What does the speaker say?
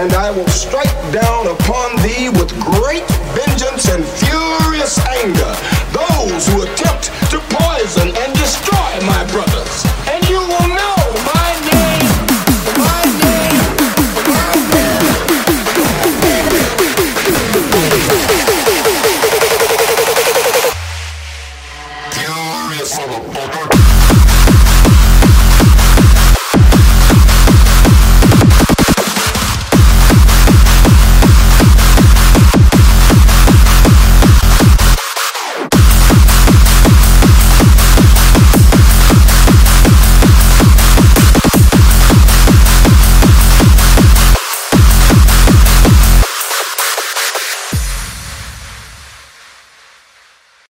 and I will strike down upon thee with great vengeance and furious anger those who attempt.